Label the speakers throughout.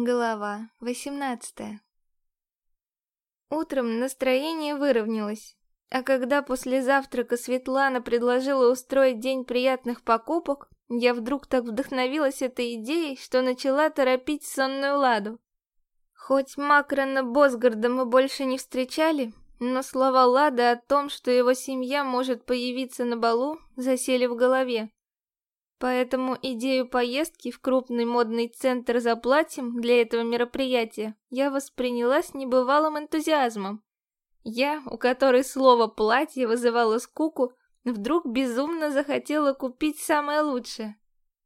Speaker 1: Глава 18 Утром настроение выровнялось, а когда после завтрака Светлана предложила устроить день приятных покупок, я вдруг так вдохновилась этой идеей, что начала торопить сонную ладу. Хоть Макрона Босгарда мы больше не встречали, но слова Лады о том, что его семья может появиться на балу, засели в голове. Поэтому идею поездки в крупный модный центр за платьем для этого мероприятия я восприняла с небывалым энтузиазмом. Я, у которой слово «платье» вызывало скуку, вдруг безумно захотела купить самое лучшее.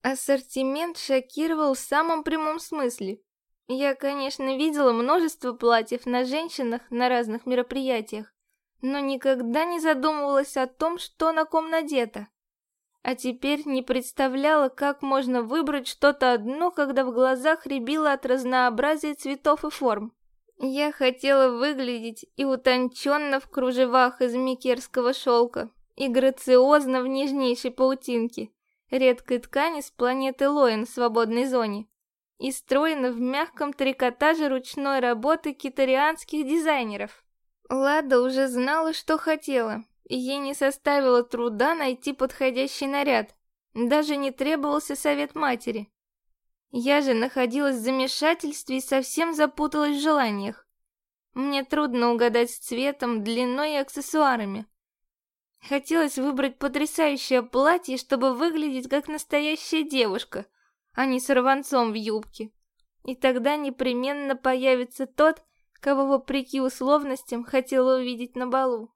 Speaker 1: Ассортимент шокировал в самом прямом смысле. Я, конечно, видела множество платьев на женщинах на разных мероприятиях, но никогда не задумывалась о том, что на ком надето а теперь не представляла, как можно выбрать что-то одно, когда в глазах рябило от разнообразия цветов и форм. Я хотела выглядеть и утонченно в кружевах из микерского шелка, и грациозно в нежнейшей паутинке, редкой ткани с планеты Лоэн в свободной зоне, и стройно в мягком трикотаже ручной работы китарианских дизайнеров. Лада уже знала, что хотела, ей не составило труда найти подходящий наряд. Даже не требовался совет матери. Я же находилась в замешательстве и совсем запуталась в желаниях. Мне трудно угадать с цветом, длиной и аксессуарами. Хотелось выбрать потрясающее платье, чтобы выглядеть как настоящая девушка, а не сорванцом в юбке. И тогда непременно появится тот, кого вопреки условностям хотела увидеть на балу.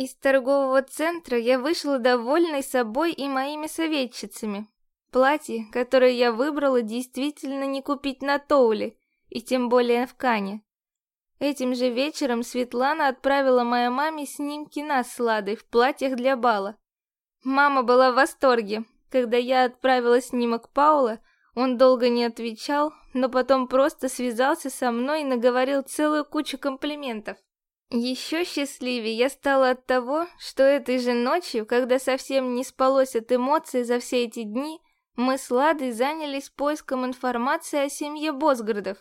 Speaker 1: Из торгового центра я вышла довольной собой и моими советчицами. Платье, которое я выбрала, действительно не купить на Тоуле, и тем более в Кане. Этим же вечером Светлана отправила моей маме снимки нас с Ладой в платьях для бала. Мама была в восторге. Когда я отправила снимок Паула, он долго не отвечал, но потом просто связался со мной и наговорил целую кучу комплиментов. Еще счастливее я стала от того, что этой же ночью, когда совсем не спалось от эмоций за все эти дни, мы с Ладой занялись поиском информации о семье Босгородов.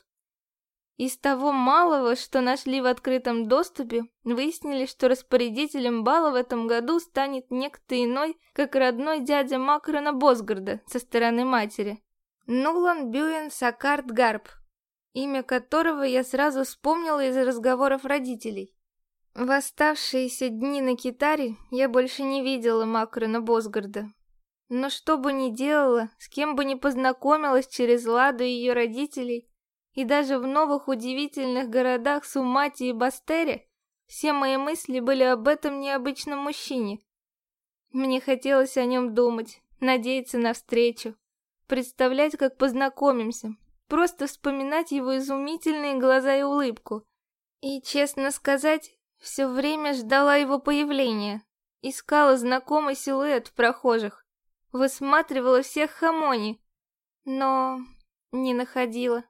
Speaker 1: Из того малого, что нашли в открытом доступе, выяснили, что распорядителем бала в этом году станет некто иной, как родной дядя Макрона Босгорода со стороны матери. Нулан Бюен Сакарт Гарб, имя которого я сразу вспомнила из разговоров родителей. В оставшиеся дни на Китаре я больше не видела Макрона Босгарда. Но что бы ни делала, с кем бы ни познакомилась через Ладу и ее родителей, и даже в новых удивительных городах Сумати и Бастере, все мои мысли были об этом необычном мужчине. Мне хотелось о нем думать, надеяться на встречу, представлять, как познакомимся, просто вспоминать его изумительные глаза и улыбку. И, честно сказать, все время ждала его появления, искала знакомый силуэт в прохожих, высматривала всех хамони, но не находила.